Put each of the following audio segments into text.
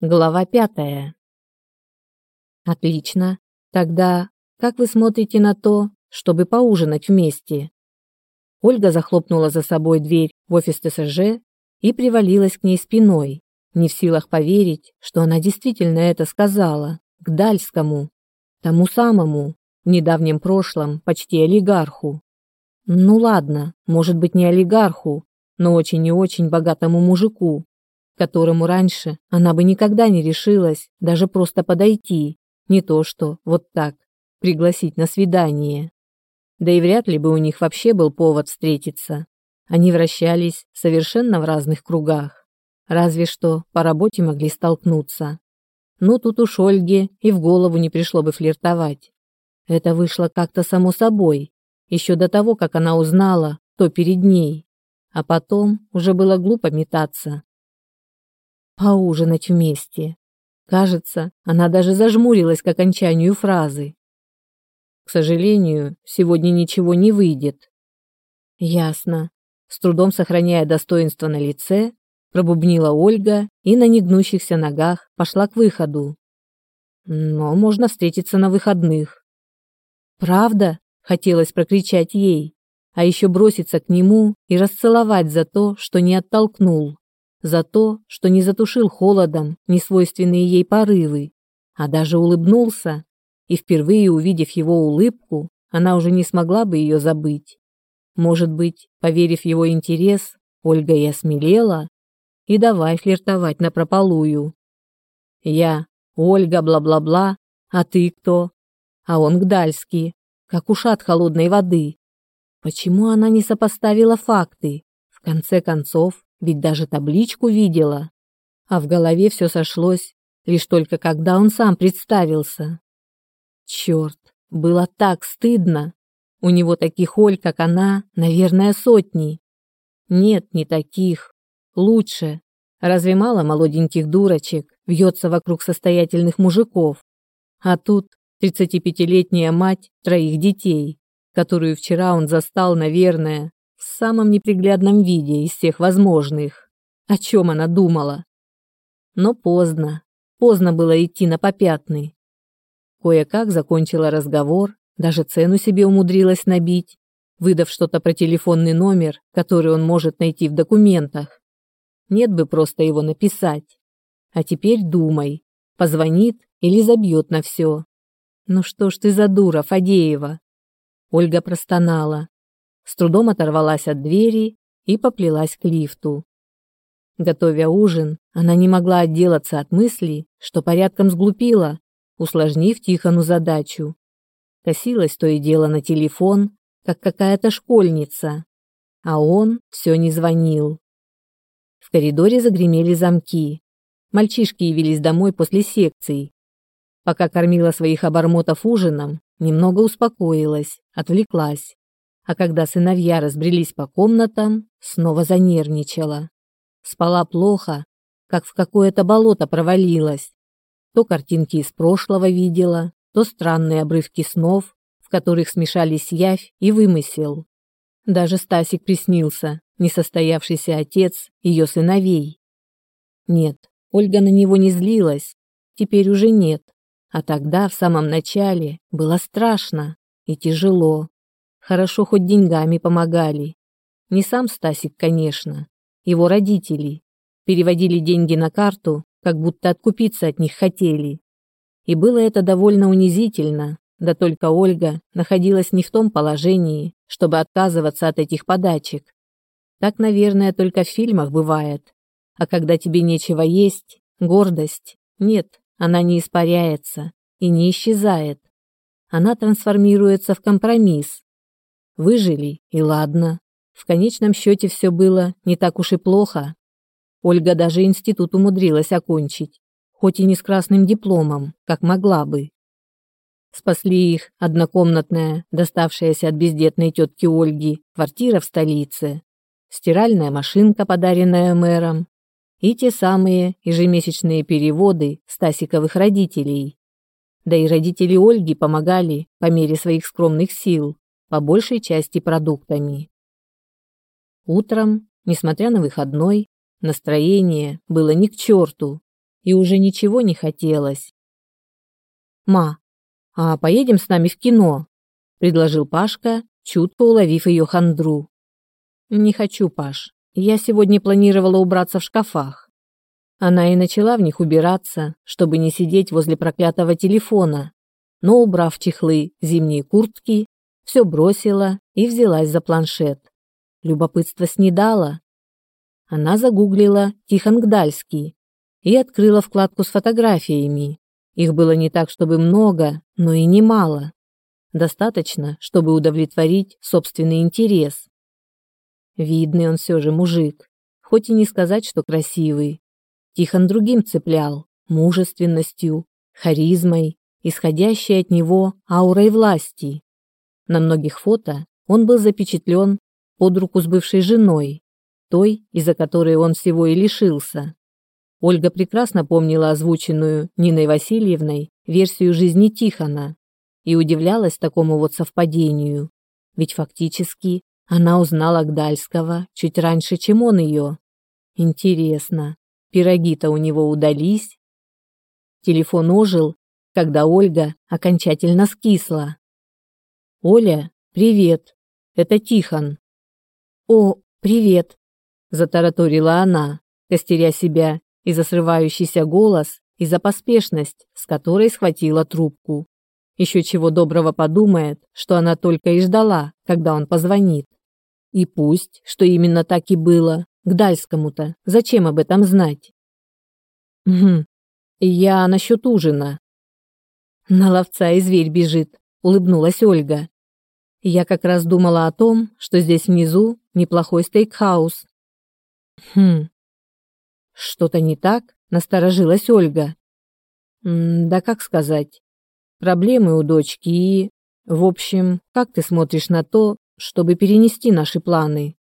Глава пятая. Отлично. Тогда как вы смотрите на то, чтобы поужинать вместе? Ольга захлопнула за собой дверь в офис ТСЖ и привалилась к ней спиной, не в силах поверить, что она действительно это сказала, к Дальскому, тому самому, в недавнем прошлом почти олигарху. Ну ладно, может быть не олигарху, но очень и очень богатому мужику, которому раньше она бы никогда не решилась даже просто подойти, не то что вот так пригласить на свидание. Да и вряд ли бы у них вообще был повод встретиться. Они вращались совершенно в разных кругах. Разве что по работе могли столкнуться. Но тут уж Ольге и в голову не пришло бы флиртовать. Это вышло как-то само собой, еще до того, как она узнала, кто перед ней. А потом уже было глупо метаться, поужинать вместе. Кажется, она даже зажмурилась к окончанию фразы. К сожалению, сегодня ничего не выйдет. Ясно. С трудом сохраняя достоинство на лице, пробубнила Ольга и на негнущихся ногах пошла к выходу. Но можно встретиться на выходных. Правда? Хотелось прокричать ей, а еще броситься к нему и расцеловать за то, что не оттолкнул за то, что не затушил холодом несвойственные ей порывы, а даже улыбнулся, и впервые увидев его улыбку, она уже не смогла бы ее забыть. Может быть, поверив его интерес, Ольга и осмелела, и давай флиртовать напропалую. Я, Ольга, бла-бла-бла, а ты кто? А он Гдальский, как ушат холодной воды. Почему она не сопоставила факты? В конце концов, ведь даже табличку видела. А в голове все сошлось, лишь только когда он сам представился. Черт, было так стыдно. У него таких Оль, как она, наверное, сотни. Нет, не таких. Лучше. Разве мало молоденьких дурочек вьется вокруг состоятельных мужиков? А тут 35-летняя мать троих детей, которую вчера он застал, наверное, в самом неприглядном виде из всех возможных. О чем она думала? Но поздно. Поздно было идти на попятный. Кое-как закончила разговор, даже цену себе умудрилась набить, выдав что-то про телефонный номер, который он может найти в документах. Нет бы просто его написать. А теперь думай, позвонит или забьет на все. Ну что ж ты за дура, Фадеева? Ольга простонала с трудом оторвалась от двери и поплелась к лифту. Готовя ужин, она не могла отделаться от мысли, что порядком сглупила, усложнив Тихону задачу. Косилась то и дело на телефон, как какая-то школьница, а он все не звонил. В коридоре загремели замки. Мальчишки явились домой после секций. Пока кормила своих обормотов ужином, немного успокоилась, отвлеклась а когда сыновья разбрелись по комнатам, снова занервничала. Спала плохо, как в какое-то болото провалилась. То картинки из прошлого видела, то странные обрывки снов, в которых смешались явь и вымысел. Даже Стасик приснился, несостоявшийся отец ее сыновей. Нет, Ольга на него не злилась, теперь уже нет. А тогда, в самом начале, было страшно и тяжело. Хорошо хоть деньгами помогали. Не сам Стасик, конечно, его родители. Переводили деньги на карту, как будто откупиться от них хотели. И было это довольно унизительно, да только Ольга находилась не в том положении, чтобы отказываться от этих подачек. Так, наверное, только в фильмах бывает. А когда тебе нечего есть, гордость, нет, она не испаряется и не исчезает. Она трансформируется в компромисс, Выжили, и ладно. В конечном счете все было не так уж и плохо. Ольга даже институт умудрилась окончить, хоть и не с красным дипломом, как могла бы. Спасли их однокомнатная, доставшаяся от бездетной тетки Ольги, квартира в столице, стиральная машинка, подаренная мэром, и те самые ежемесячные переводы Стасиковых родителей. Да и родители Ольги помогали по мере своих скромных сил по большей части продуктами. Утром, несмотря на выходной, настроение было ни к черту. и уже ничего не хотелось. «Ма, а поедем с нами в кино?» – предложил Пашка, чутко уловив ее хандру. «Не хочу, Паш. Я сегодня планировала убраться в шкафах». Она и начала в них убираться, чтобы не сидеть возле проклятого телефона, но, убрав чехлы, зимние куртки, все бросила и взялась за планшет. Любопытство снедало. Она загуглила Тихон Гдальский и открыла вкладку с фотографиями. Их было не так, чтобы много, но и немало. Достаточно, чтобы удовлетворить собственный интерес. Видный он все же мужик, хоть и не сказать, что красивый. Тихон другим цеплял, мужественностью, харизмой, исходящей от него аурой власти. На многих фото он был запечатлен под руку с бывшей женой, той, из-за которой он всего и лишился. Ольга прекрасно помнила озвученную Ниной Васильевной версию жизни Тихона и удивлялась такому вот совпадению, ведь фактически она узнала Гдальского чуть раньше, чем он ее. Интересно, пироги-то у него удались? Телефон ожил, когда Ольга окончательно скисла. «Оля, привет, это Тихон». «О, привет», — затараторила она, костеря себя и за срывающийся голос, и за поспешность, с которой схватила трубку. Еще чего доброго подумает, что она только и ждала, когда он позвонит. И пусть, что именно так и было, к Дальскому-то, зачем об этом знать? Угу. Я насчет ужина. На ловца и зверь бежит, улыбнулась Ольга. Я как раз думала о том, что здесь внизу неплохой стейкхаус. Хм. Что-то не так? Насторожилась Ольга. Да как сказать? Проблемы у дочки и... В общем, как ты смотришь на то, чтобы перенести наши планы?»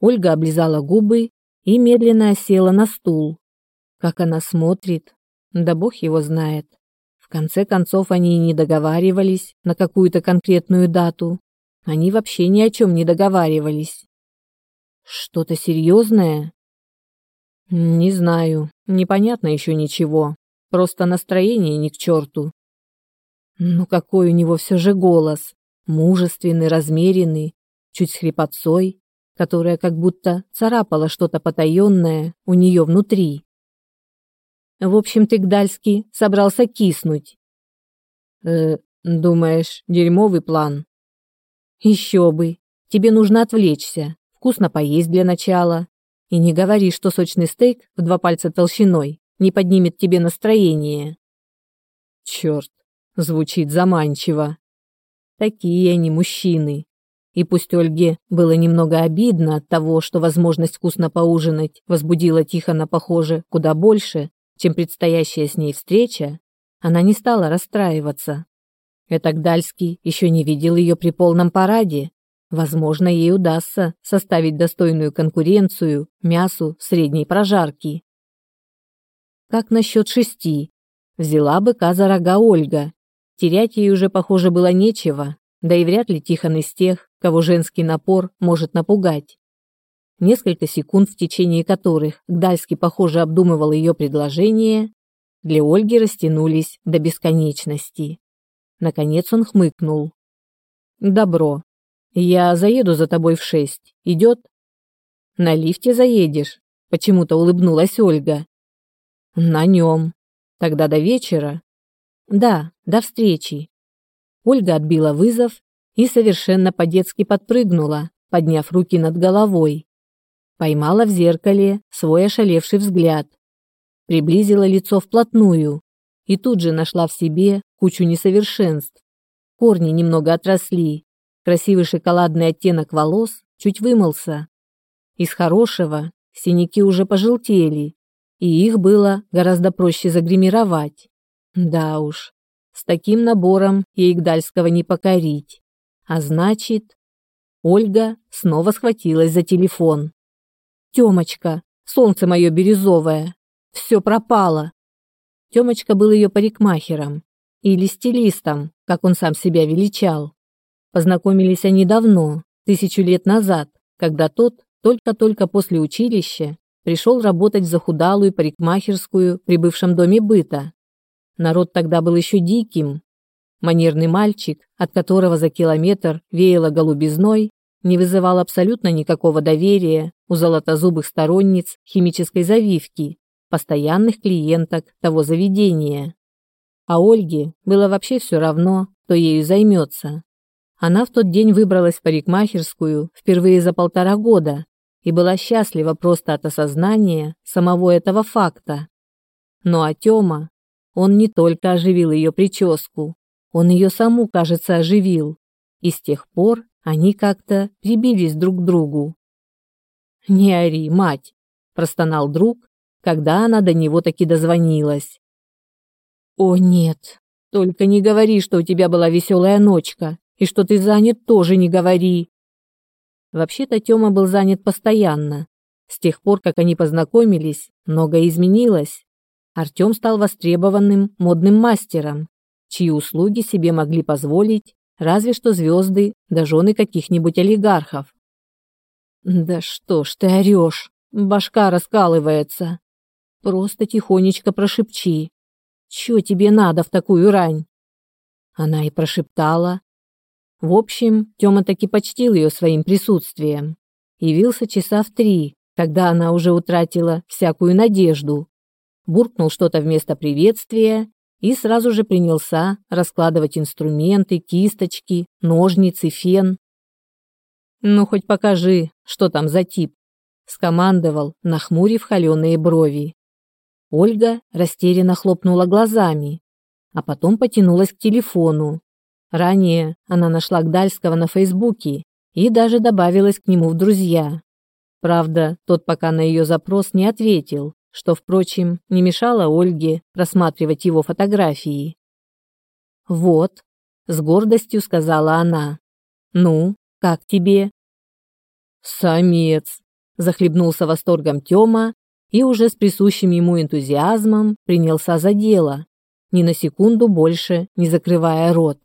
Ольга облизала губы и медленно села на стул. Как она смотрит, да бог его знает. Конце концов, они не договаривались на какую-то конкретную дату. Они вообще ни о чем не договаривались. Что-то серьезное? Не знаю, непонятно еще ничего. Просто настроение ни к черту. Ну какой у него все же голос мужественный, размеренный, чуть с хрипотцой, которая как будто царапала что-то потаенное у нее внутри. В общем, ты, Гдальский, собрался киснуть. Э, думаешь, дерьмовый план? Еще бы. Тебе нужно отвлечься, вкусно поесть для начала. И не говори, что сочный стейк в два пальца толщиной не поднимет тебе настроение. Черт, звучит заманчиво. Такие они мужчины. И пусть Ольге было немного обидно от того, что возможность вкусно поужинать возбудила Тихона, похоже, куда больше, чем предстоящая с ней встреча, она не стала расстраиваться. Это Гдальский еще не видел ее при полном параде. Возможно, ей удастся составить достойную конкуренцию мясу средней прожарки. Как насчет шести? Взяла быка за рога Ольга Терять ей уже, похоже, было нечего, да и вряд ли Тихон из тех, кого женский напор может напугать. Несколько секунд, в течение которых Гдальский, похоже, обдумывал ее предложение, для Ольги растянулись до бесконечности. Наконец он хмыкнул. «Добро. Я заеду за тобой в шесть. Идет?» «На лифте заедешь?» Почему-то улыбнулась Ольга. «На нем. Тогда до вечера. Да, до встречи. Ольга отбила вызов и совершенно по-детски подпрыгнула, подняв руки над головой. Поймала в зеркале свой ошалевший взгляд. Приблизила лицо вплотную и тут же нашла в себе кучу несовершенств. Корни немного отросли, красивый шоколадный оттенок волос чуть вымылся. Из хорошего синяки уже пожелтели, и их было гораздо проще загримировать. Да уж, с таким набором ей Гдальского не покорить. А значит... Ольга снова схватилась за телефон. «Темочка, солнце мое бирюзовое, все пропало!» Темочка был ее парикмахером или стилистом, как он сам себя величал. Познакомились они давно, тысячу лет назад, когда тот только-только после училища пришел работать в захудалую парикмахерскую при бывшем доме быта. Народ тогда был еще диким. Манерный мальчик, от которого за километр веяло голубизной, не вызывал абсолютно никакого доверия у золотозубых сторонниц химической завивки, постоянных клиенток того заведения. А Ольге было вообще все равно, кто ею займется. Она в тот день выбралась в парикмахерскую впервые за полтора года и была счастлива просто от осознания самого этого факта. Ну а Тёма, он не только оживил ее прическу, он ее саму, кажется, оживил. И с тех пор они как-то прибились друг к другу. «Не ори, мать!» – простонал друг, когда она до него таки дозвонилась. «О нет, только не говори, что у тебя была веселая ночка, и что ты занят тоже не говори!» Вообще-то Тёма был занят постоянно. С тех пор, как они познакомились, многое изменилось. Артём стал востребованным модным мастером, чьи услуги себе могли позволить разве что звезды да жены каких-нибудь олигархов. Да что ж ты орешь, башка раскалывается. Просто тихонечко прошепчи. Чё тебе надо в такую рань? Она и прошептала. В общем, Тёма таки почтил ее своим присутствием. Явился часа в три, когда она уже утратила всякую надежду. Буркнул что-то вместо приветствия и сразу же принялся раскладывать инструменты, кисточки, ножницы, фен. «Ну, хоть покажи, что там за тип», — скомандовал, нахмурив холеные брови. Ольга растерянно хлопнула глазами, а потом потянулась к телефону. Ранее она нашла Гдальского на Фейсбуке и даже добавилась к нему в друзья. Правда, тот пока на ее запрос не ответил, что, впрочем, не мешало Ольге рассматривать его фотографии. «Вот», — с гордостью сказала она. «Ну, как тебе?» «Самец», — захлебнулся восторгом Тёма и уже с присущим ему энтузиазмом принялся за дело, ни на секунду больше не закрывая рот.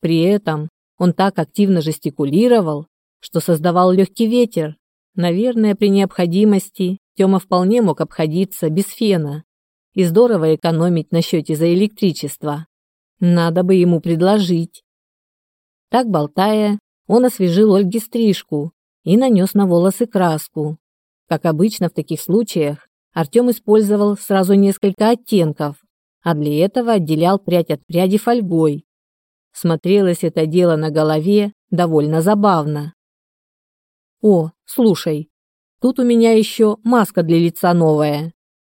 При этом он так активно жестикулировал, что создавал легкий ветер, наверное, при необходимости Тёма вполне мог обходиться без фена и здорово экономить на счете за электричество. Надо бы ему предложить. Так болтая, он освежил Ольге стрижку и нанес на волосы краску. Как обычно в таких случаях, Артем использовал сразу несколько оттенков, а для этого отделял прядь от пряди фольгой. Смотрелось это дело на голове довольно забавно. «О, слушай, Тут у меня еще маска для лица новая,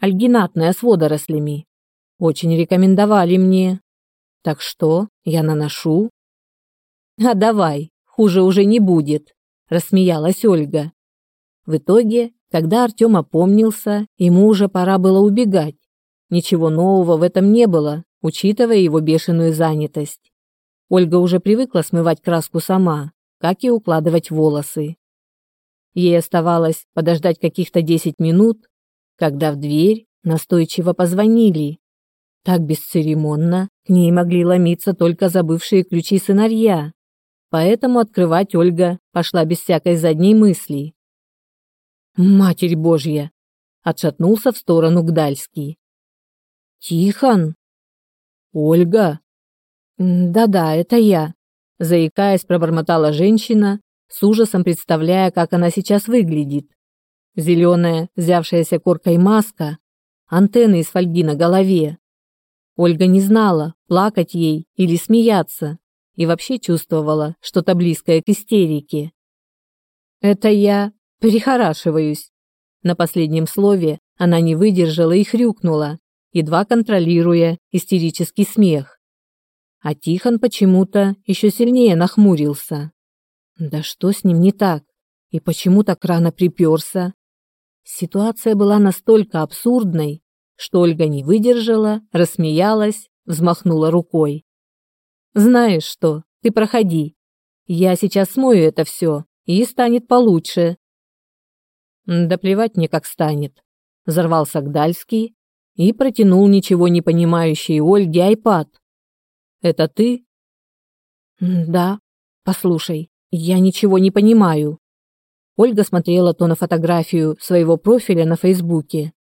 альгинатная с водорослями. Очень рекомендовали мне. Так что я наношу. А давай, хуже уже не будет, рассмеялась Ольга. В итоге, когда Артем опомнился, ему уже пора было убегать. Ничего нового в этом не было, учитывая его бешеную занятость. Ольга уже привыкла смывать краску сама, как и укладывать волосы. Ей оставалось подождать каких-то десять минут, когда в дверь настойчиво позвонили. Так бесцеремонно к ней могли ломиться только забывшие ключи сыновья, поэтому открывать Ольга пошла без всякой задней мысли. «Матерь Божья!» — отшатнулся в сторону Гдальский. «Тихон!» «Ольга!» «Да-да, это я», — заикаясь, пробормотала женщина, с ужасом представляя, как она сейчас выглядит. Зеленая, взявшаяся коркой маска, антенны из фольги на голове. Ольга не знала, плакать ей или смеяться, и вообще чувствовала что-то близкое к истерике. «Это я перехорашиваюсь». На последнем слове она не выдержала и хрюкнула, едва контролируя истерический смех. А Тихон почему-то еще сильнее нахмурился. Да что с ним не так? И почему так рано приперся? Ситуация была настолько абсурдной, что Ольга не выдержала, рассмеялась, взмахнула рукой. «Знаешь что, ты проходи. Я сейчас смою это все, и станет получше». «Да плевать мне, как станет», — взорвался Гдальский и протянул ничего не понимающей Ольге айпад. «Это ты?» «Да. Послушай, я ничего не понимаю. Ольга смотрела то на фотографию своего профиля на Фейсбуке,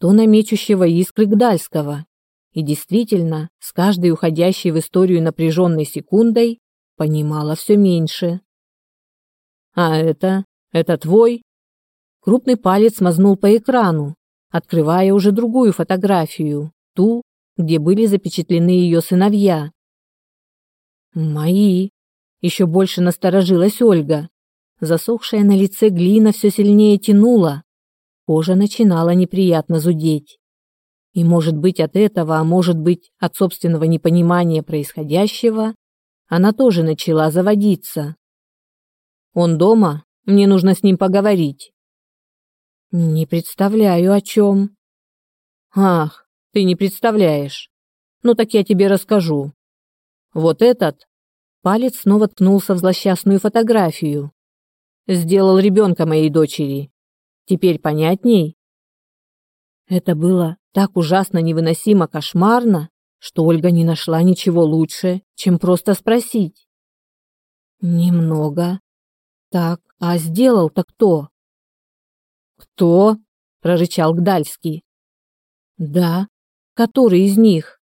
то на мечущего искры Гдальского. И действительно, с каждой уходящей в историю напряженной секундой понимала все меньше. «А это? Это твой?» Крупный палец мазнул по экрану, открывая уже другую фотографию, ту, где были запечатлены ее сыновья. «Мои!» Еще больше насторожилась Ольга. Засохшая на лице глина все сильнее тянула. Кожа начинала неприятно зудеть. И, может быть, от этого, а может быть, от собственного непонимания происходящего, она тоже начала заводиться. «Он дома? Мне нужно с ним поговорить». «Не представляю, о чем». «Ах, ты не представляешь. Ну так я тебе расскажу. Вот этот...» Палец снова ткнулся в злосчастную фотографию. «Сделал ребенка моей дочери. Теперь понятней?» Это было так ужасно невыносимо кошмарно, что Ольга не нашла ничего лучше, чем просто спросить. «Немного. Так, а сделал-то кто?» «Кто?» – прорычал Гдальский. «Да, который из них?»